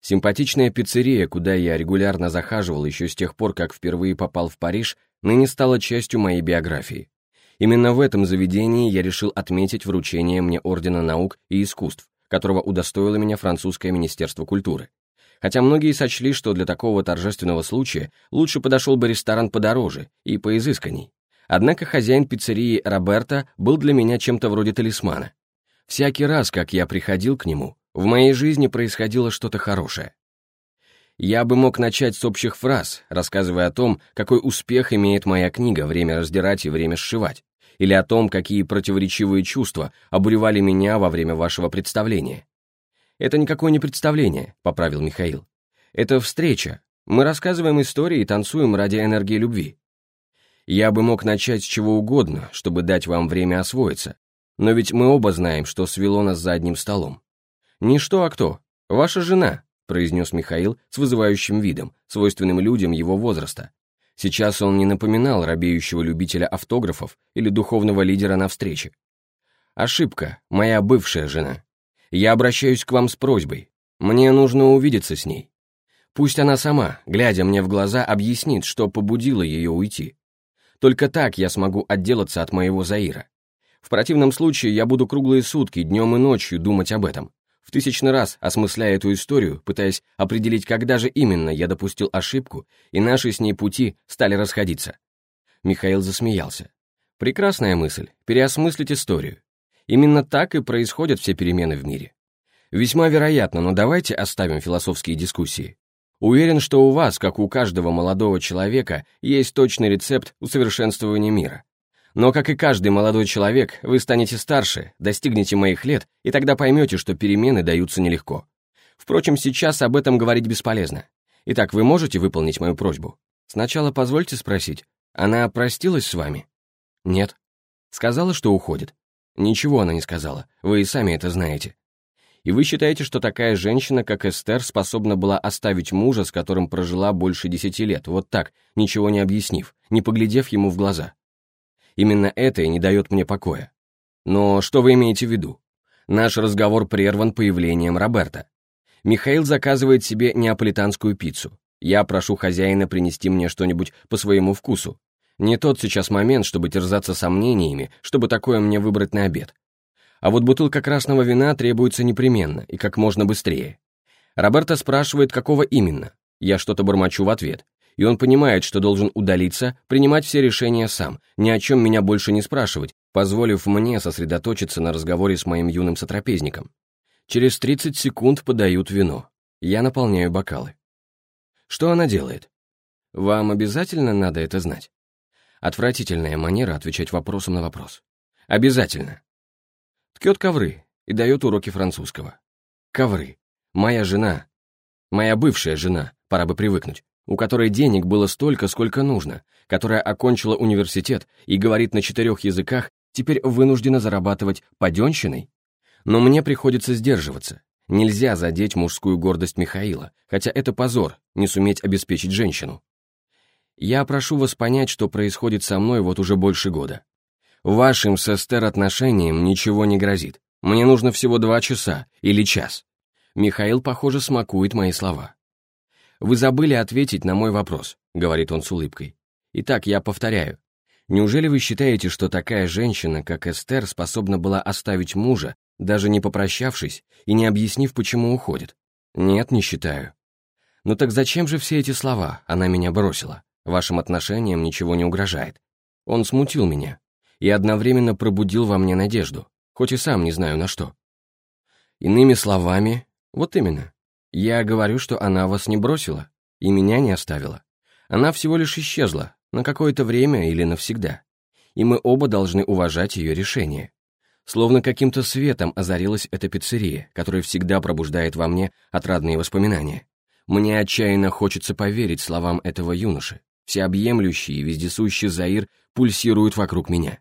Симпатичная пиццерия, куда я регулярно захаживал еще с тех пор, как впервые попал в Париж, ныне стала частью моей биографии. Именно в этом заведении я решил отметить вручение мне Ордена наук и искусств, которого удостоило меня французское Министерство культуры. Хотя многие сочли, что для такого торжественного случая лучше подошел бы ресторан подороже и поизысканней. Однако хозяин пиццерии Роберто был для меня чем-то вроде талисмана. Всякий раз, как я приходил к нему, в моей жизни происходило что-то хорошее. Я бы мог начать с общих фраз, рассказывая о том, какой успех имеет моя книга «Время раздирать и время сшивать», или о том, какие противоречивые чувства обуревали меня во время вашего представления. «Это никакое не представление», — поправил Михаил. «Это встреча. Мы рассказываем истории и танцуем ради энергии любви. Я бы мог начать с чего угодно, чтобы дать вам время освоиться, но ведь мы оба знаем, что свело нас за одним столом. «Не что, а кто? Ваша жена», — произнес Михаил с вызывающим видом, свойственным людям его возраста. Сейчас он не напоминал робеющего любителя автографов или духовного лидера на встрече. «Ошибка, моя бывшая жена. Я обращаюсь к вам с просьбой. Мне нужно увидеться с ней. Пусть она сама, глядя мне в глаза, объяснит, что побудило ее уйти. Только так я смогу отделаться от моего Заира. В противном случае я буду круглые сутки, днем и ночью думать об этом в тысячный раз осмысляя эту историю, пытаясь определить, когда же именно я допустил ошибку, и наши с ней пути стали расходиться. Михаил засмеялся. Прекрасная мысль, переосмыслить историю. Именно так и происходят все перемены в мире. Весьма вероятно, но давайте оставим философские дискуссии. Уверен, что у вас, как у каждого молодого человека, есть точный рецепт усовершенствования мира. Но, как и каждый молодой человек, вы станете старше, достигнете моих лет, и тогда поймете, что перемены даются нелегко. Впрочем, сейчас об этом говорить бесполезно. Итак, вы можете выполнить мою просьбу? Сначала позвольте спросить, она простилась с вами? Нет. Сказала, что уходит? Ничего она не сказала, вы и сами это знаете. И вы считаете, что такая женщина, как Эстер, способна была оставить мужа, с которым прожила больше десяти лет, вот так, ничего не объяснив, не поглядев ему в глаза? Именно это и не дает мне покоя. Но что вы имеете в виду? Наш разговор прерван появлением Роберта. Михаил заказывает себе неаполитанскую пиццу. Я прошу хозяина принести мне что-нибудь по своему вкусу. Не тот сейчас момент, чтобы терзаться сомнениями, чтобы такое мне выбрать на обед. А вот бутылка красного вина требуется непременно и как можно быстрее. Роберто спрашивает, какого именно. Я что-то бормочу в ответ, и он понимает, что должен удалиться, принимать все решения сам, ни о чем меня больше не спрашивать, позволив мне сосредоточиться на разговоре с моим юным сотрапезником. Через 30 секунд подают вино. Я наполняю бокалы. Что она делает? Вам обязательно надо это знать? Отвратительная манера отвечать вопросом на вопрос. Обязательно. Ткет ковры и дает уроки французского. Ковры. Моя жена. Моя бывшая жена, пора бы привыкнуть у которой денег было столько, сколько нужно, которая окончила университет и говорит на четырех языках, теперь вынуждена зарабатывать паденщиной? Но мне приходится сдерживаться. Нельзя задеть мужскую гордость Михаила, хотя это позор, не суметь обеспечить женщину. Я прошу вас понять, что происходит со мной вот уже больше года. Вашим с Эстер отношениям ничего не грозит. Мне нужно всего два часа или час. Михаил, похоже, смакует мои слова. «Вы забыли ответить на мой вопрос», — говорит он с улыбкой. «Итак, я повторяю. Неужели вы считаете, что такая женщина, как Эстер, способна была оставить мужа, даже не попрощавшись и не объяснив, почему уходит? Нет, не считаю. Ну так зачем же все эти слова? Она меня бросила. Вашим отношениям ничего не угрожает. Он смутил меня и одновременно пробудил во мне надежду, хоть и сам не знаю на что. Иными словами, вот именно, я говорю, что она вас не бросила и меня не оставила. Она всего лишь исчезла, на какое-то время или навсегда. И мы оба должны уважать ее решение. Словно каким-то светом озарилась эта пиццерия, которая всегда пробуждает во мне отрадные воспоминания. Мне отчаянно хочется поверить словам этого юноши. Всеобъемлющий и вездесущий Заир пульсирует вокруг меня.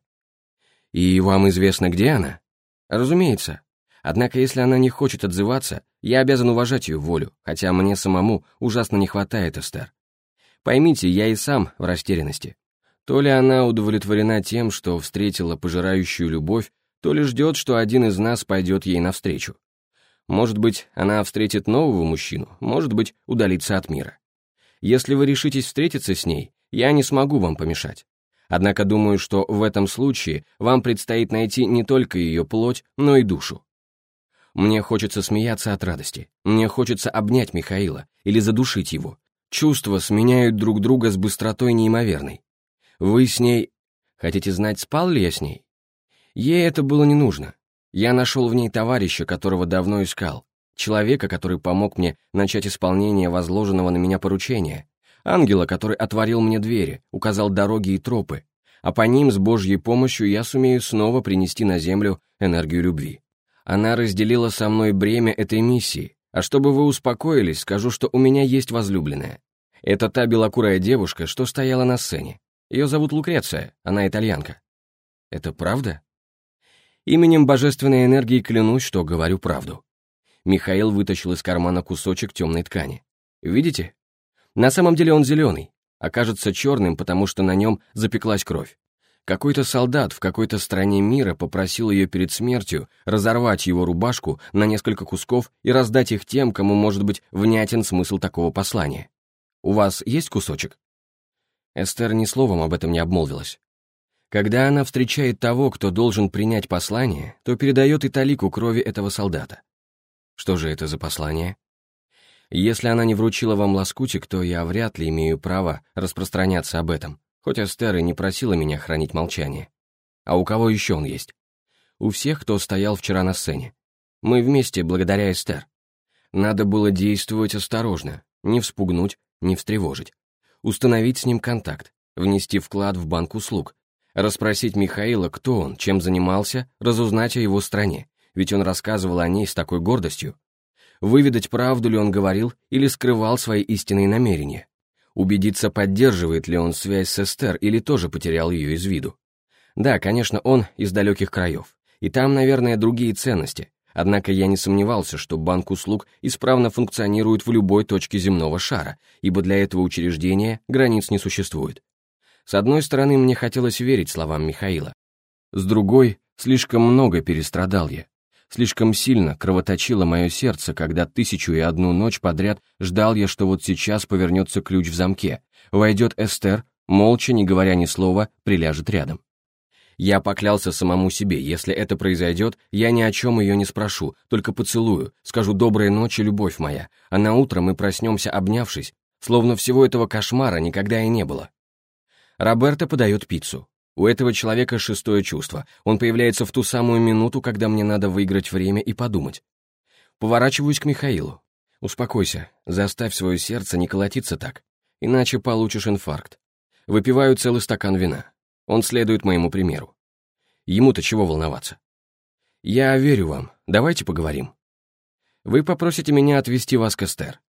И вам известно, где она? Разумеется, Однако, если она не хочет отзываться, я обязан уважать ее волю, хотя мне самому ужасно не хватает Эстер. Поймите, я и сам в растерянности. То ли она удовлетворена тем, что встретила пожирающую любовь, то ли ждет, что один из нас пойдет ей навстречу. Может быть, она встретит нового мужчину, может быть, удалится от мира. Если вы решитесь встретиться с ней, я не смогу вам помешать. Однако думаю, что в этом случае вам предстоит найти не только ее плоть, но и душу. Мне хочется смеяться от радости. Мне хочется обнять Михаила или задушить его. Чувства сменяют друг друга с быстротой неимоверной. Вы с ней... Хотите знать, спал ли я с ней? Ей это было не нужно. Я нашел в ней товарища, которого давно искал. Человека, который помог мне начать исполнение возложенного на меня поручения. Ангела, который отворил мне двери, указал дороги и тропы. А по ним с Божьей помощью я сумею снова принести на землю энергию любви. Она разделила со мной бремя этой миссии, а чтобы вы успокоились, скажу, что у меня есть возлюбленная. Это та белокурая девушка, что стояла на сцене. Ее зовут Лукреция, она итальянка. Это правда? Именем божественной энергии клянусь, что говорю правду. Михаил вытащил из кармана кусочек темной ткани. Видите? На самом деле он зеленый, окажется черным, потому что на нем запеклась кровь. Какой-то солдат в какой-то стране мира попросил ее перед смертью разорвать его рубашку на несколько кусков и раздать их тем, кому может быть внятен смысл такого послания. «У вас есть кусочек?» Эстер ни словом об этом не обмолвилась. Когда она встречает того, кто должен принять послание, то передает и талику крови этого солдата. Что же это за послание? Если она не вручила вам лоскутик, то я вряд ли имею право распространяться об этом хоть Эстер и не просила меня хранить молчание. А у кого еще он есть? У всех, кто стоял вчера на сцене. Мы вместе, благодаря Эстер. Надо было действовать осторожно, не вспугнуть, не встревожить. Установить с ним контакт, внести вклад в банк услуг, расспросить Михаила, кто он, чем занимался, разузнать о его стране, ведь он рассказывал о ней с такой гордостью. Выведать, правду ли он говорил или скрывал свои истинные намерения убедиться, поддерживает ли он связь с Эстер или тоже потерял ее из виду. Да, конечно, он из далеких краев, и там, наверное, другие ценности, однако я не сомневался, что банк услуг исправно функционирует в любой точке земного шара, ибо для этого учреждения границ не существует. С одной стороны, мне хотелось верить словам Михаила, с другой, слишком много перестрадал я, Слишком сильно кровоточило мое сердце, когда тысячу и одну ночь подряд ждал я, что вот сейчас повернется ключ в замке, войдет Эстер, молча, не говоря ни слова, приляжет рядом. Я поклялся самому себе, если это произойдет, я ни о чем ее не спрошу, только поцелую, скажу «доброй ночи, любовь моя», а на утро мы проснемся, обнявшись, словно всего этого кошмара никогда и не было. Роберто подает пиццу. У этого человека шестое чувство. Он появляется в ту самую минуту, когда мне надо выиграть время и подумать. Поворачиваюсь к Михаилу. Успокойся, заставь свое сердце не колотиться так, иначе получишь инфаркт. Выпиваю целый стакан вина. Он следует моему примеру. Ему-то чего волноваться? Я верю вам, давайте поговорим. Вы попросите меня отвести вас к Эстер.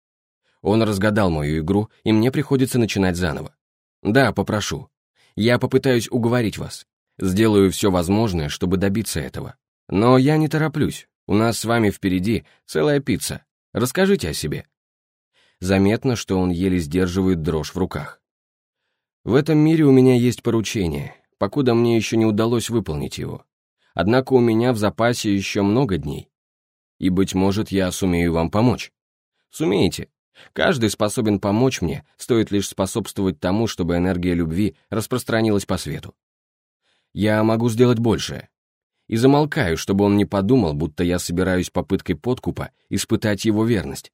Он разгадал мою игру, и мне приходится начинать заново. Да, попрошу. Я попытаюсь уговорить вас. Сделаю все возможное, чтобы добиться этого. Но я не тороплюсь. У нас с вами впереди целая пицца. Расскажите о себе». Заметно, что он еле сдерживает дрожь в руках. «В этом мире у меня есть поручение, покуда мне еще не удалось выполнить его. Однако у меня в запасе еще много дней. И, быть может, я сумею вам помочь. Сумеете, Каждый способен помочь мне, стоит лишь способствовать тому, чтобы энергия любви распространилась по свету. Я могу сделать большее. И замолкаю, чтобы он не подумал, будто я собираюсь попыткой подкупа испытать его верность.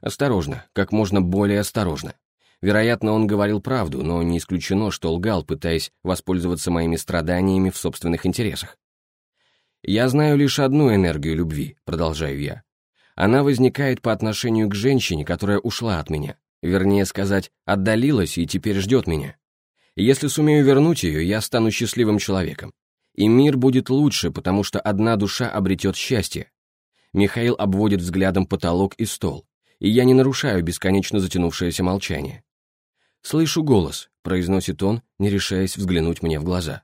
Осторожно, как можно более осторожно. Вероятно, он говорил правду, но не исключено, что лгал, пытаясь воспользоваться моими страданиями в собственных интересах. «Я знаю лишь одну энергию любви», — продолжаю я, она возникает по отношению к женщине, которая ушла от меня. Вернее сказать, отдалилась и теперь ждет меня. если сумею вернуть ее, я стану счастливым человеком. И мир будет лучше, потому что одна душа обретет счастье. Михаил обводит взглядом потолок и стол, и я не нарушаю бесконечно затянувшееся молчание. «Слышу голос», — произносит он, не решаясь взглянуть мне в глаза.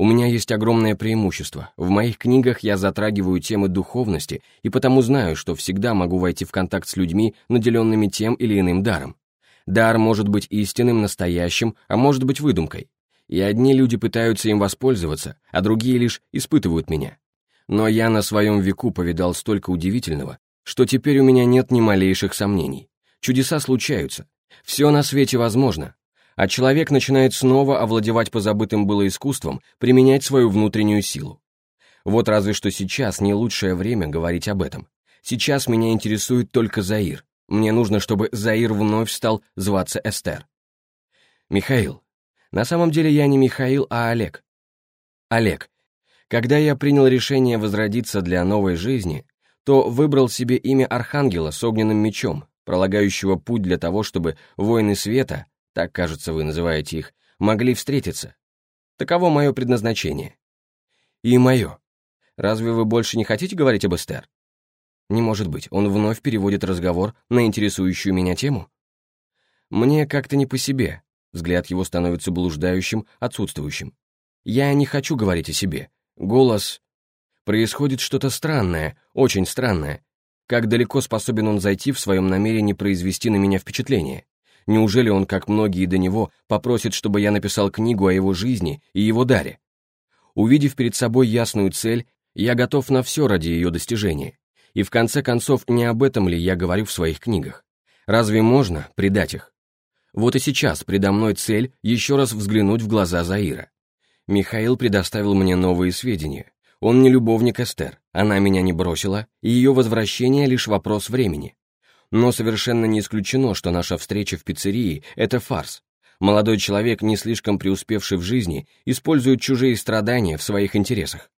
У меня есть огромное преимущество. В моих книгах я затрагиваю темы духовности и потому знаю, что всегда могу войти в контакт с людьми, наделенными тем или иным даром. Дар может быть истинным, настоящим, а может быть выдумкой. И одни люди пытаются им воспользоваться, а другие лишь испытывают меня. Но я на своем веку повидал столько удивительного, что теперь у меня нет ни малейших сомнений. Чудеса случаются. Все на свете возможно. А человек начинает снова овладевать позабытым было искусством, применять свою внутреннюю силу. Вот разве что сейчас не лучшее время говорить об этом. Сейчас меня интересует только Заир. Мне нужно, чтобы Заир вновь стал зваться Эстер. Михаил. На самом деле я не Михаил, а Олег. Олег. Когда я принял решение возродиться для новой жизни, то выбрал себе имя Архангела с огненным мечом, пролагающего путь для того, чтобы воины света, так, кажется, вы называете их, могли встретиться. Таково мое предназначение. И мое. Разве вы больше не хотите говорить об Эстер? Не может быть, он вновь переводит разговор на интересующую меня тему. Мне как-то не по себе, взгляд его становится блуждающим, отсутствующим. Я не хочу говорить о себе. Голос... Происходит что-то странное, очень странное. Как далеко способен он зайти в своем намерении произвести на меня впечатление? Неужели он, как многие до него, попросит, чтобы я написал книгу о его жизни и его даре? Увидев перед собой ясную цель, я готов на все ради ее достижения. И в конце концов, не об этом ли я говорю в своих книгах? Разве можно предать их? Вот и сейчас предо мной цель еще раз взглянуть в глаза Заира. Михаил предоставил мне новые сведения. Он не любовник Эстер, она меня не бросила, и ее возвращение лишь вопрос времени. Но совершенно не исключено, что наша встреча в пиццерии – это фарс. Молодой человек, не слишком преуспевший в жизни, использует чужие страдания в своих интересах.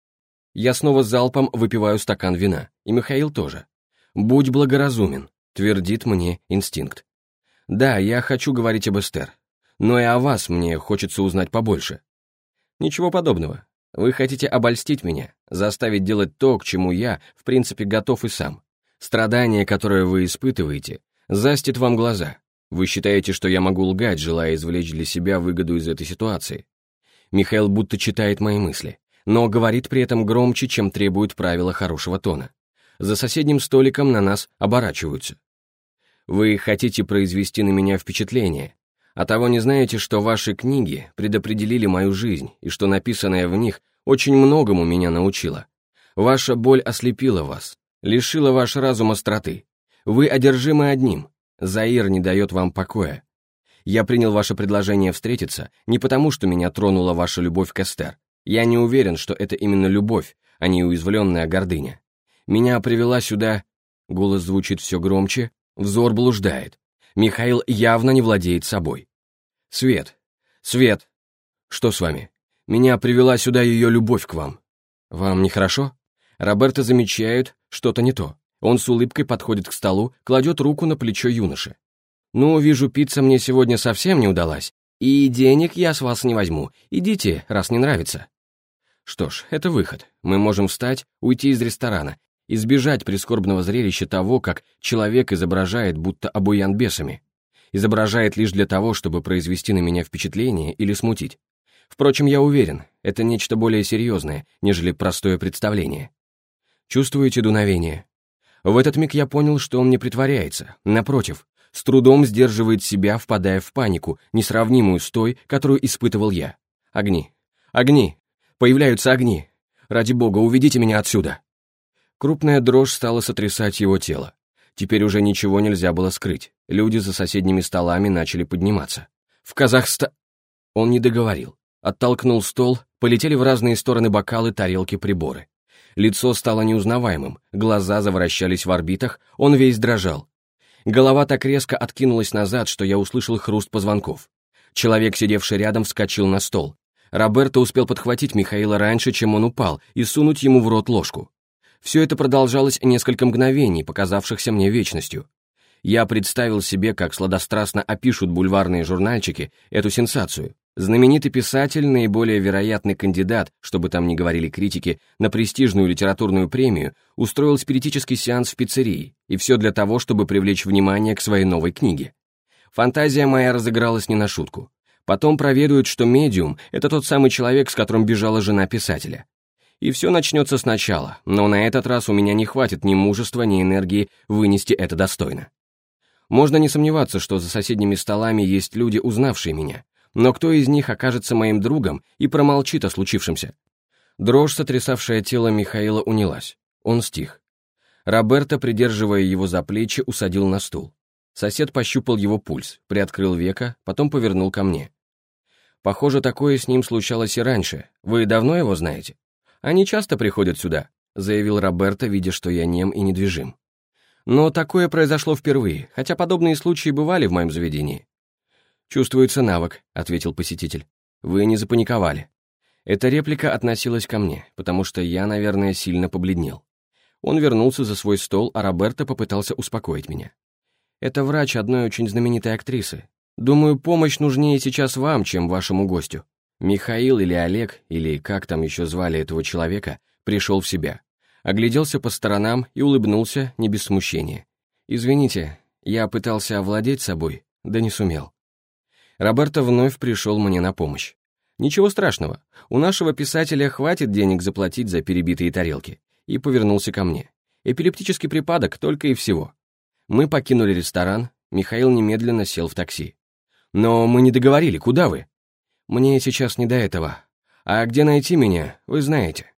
Я снова залпом выпиваю стакан вина, и Михаил тоже. «Будь благоразумен», — твердит мне инстинкт. «Да, я хочу говорить об Эстер, но и о вас мне хочется узнать побольше». «Ничего подобного. Вы хотите обольстить меня, заставить делать то, к чему я, в принципе, готов и сам. Страдание, которое вы испытываете, застит вам глаза. Вы считаете, что я могу лгать, желая извлечь для себя выгоду из этой ситуации. Михаил будто читает мои мысли, но говорит при этом громче, чем требуют правила хорошего тона. За соседним столиком на нас оборачиваются. Вы хотите произвести на меня впечатление, а того не знаете, что ваши книги предопределили мою жизнь, и что написанное в них очень многому меня научило. Ваша боль ослепила вас, лишила ваш разум остроты. Вы одержимы одним. Заир не дает вам покоя. Я принял ваше предложение встретиться не потому, что меня тронула ваша любовь к Эстер. Я не уверен, что это именно любовь, а не уязвленная гордыня. Меня привела сюда... Голос звучит все громче, взор блуждает. Михаил явно не владеет собой. «Свет! Свет! Что с вами? Меня привела сюда ее любовь к вам. Вам нехорошо?» Роберто замечает что-то не то. Он с улыбкой подходит к столу, кладет руку на плечо юноши. «Ну, вижу, пицца мне сегодня совсем не удалась, и денег я с вас не возьму. Идите, раз не нравится». Что ж, это выход. Мы можем встать, уйти из ресторана избежать прискорбного зрелища того, как человек изображает, будто обуян бесами. Изображает лишь для того, чтобы произвести на меня впечатление или смутить. Впрочем, я уверен, это нечто более серьезное, нежели простое представление. Чувствуете дуновение? В этот миг я понял, что он не притворяется, напротив, с трудом сдерживает себя, впадая в панику, несравнимую с той, которую испытывал я. Огни. Огни. Появляются огни. Ради бога, уведите меня отсюда. Крупная дрожь стала сотрясать его тело. Теперь уже ничего нельзя было скрыть. Люди за соседними столами начали подниматься. «В Казахстан...» Он не договорил. Оттолкнул стол, полетели в разные стороны бокалы, тарелки, приборы. Лицо стало неузнаваемым, глаза завращались в орбитах, он весь дрожал. Голова так резко откинулась назад, что я услышал хруст позвонков. Человек, сидевший рядом, вскочил на стол. Роберто успел подхватить Михаила раньше, чем он упал, и сунуть ему в рот ложку. Все это продолжалось несколько мгновений, показавшихся мне вечностью. Я представил себе, как сладострастно опишут бульварные журнальчики эту сенсацию. Знаменитый писатель, наиболее вероятный кандидат, чтобы там не говорили критики, на престижную литературную премию, устроил спиритический сеанс в пиццерии, и все для того, чтобы привлечь внимание к своей новой книге. Фантазия моя разыгралась не на шутку. Потом проведают, что медиум — это тот самый человек, с которым бежала жена писателя и все начнется сначала, но на этот раз у меня не хватит ни мужества, ни энергии вынести это достойно. Можно не сомневаться, что за соседними столами есть люди, узнавшие меня, но кто из них окажется моим другом и промолчит о случившемся? Дрожь, сотрясавшая тело Михаила, унялась. Он стих. Роберто, придерживая его за плечи, усадил на стул. Сосед пощупал его пульс, приоткрыл века, потом повернул ко мне. «Похоже, такое с ним случалось и раньше. Вы давно его знаете?» «Они часто приходят сюда», — заявил Роберто, видя, что я нем и недвижим. «Но такое произошло впервые, хотя подобные случаи бывали в моем заведении». «Чувствуется навык», — ответил посетитель. «Вы не запаниковали». Эта реплика относилась ко мне, потому что я, наверное, сильно побледнел. Он вернулся за свой стол, а Роберто попытался успокоить меня. Это врач одной очень знаменитой актрисы. Думаю, помощь нужнее сейчас вам, чем вашему гостю. Михаил или Олег, или как там еще звали этого человека, пришел в себя. Огляделся по сторонам и улыбнулся, не без смущения. «Извините, я пытался овладеть собой, да не сумел». Роберто вновь пришел мне на помощь. «Ничего страшного, у нашего писателя хватит денег заплатить за перебитые тарелки». И повернулся ко мне. Эпилептический припадок только и всего. Мы покинули ресторан, Михаил немедленно сел в такси. «Но мы не договорили, куда вы?» «Мне сейчас не до этого. А где найти меня, вы знаете».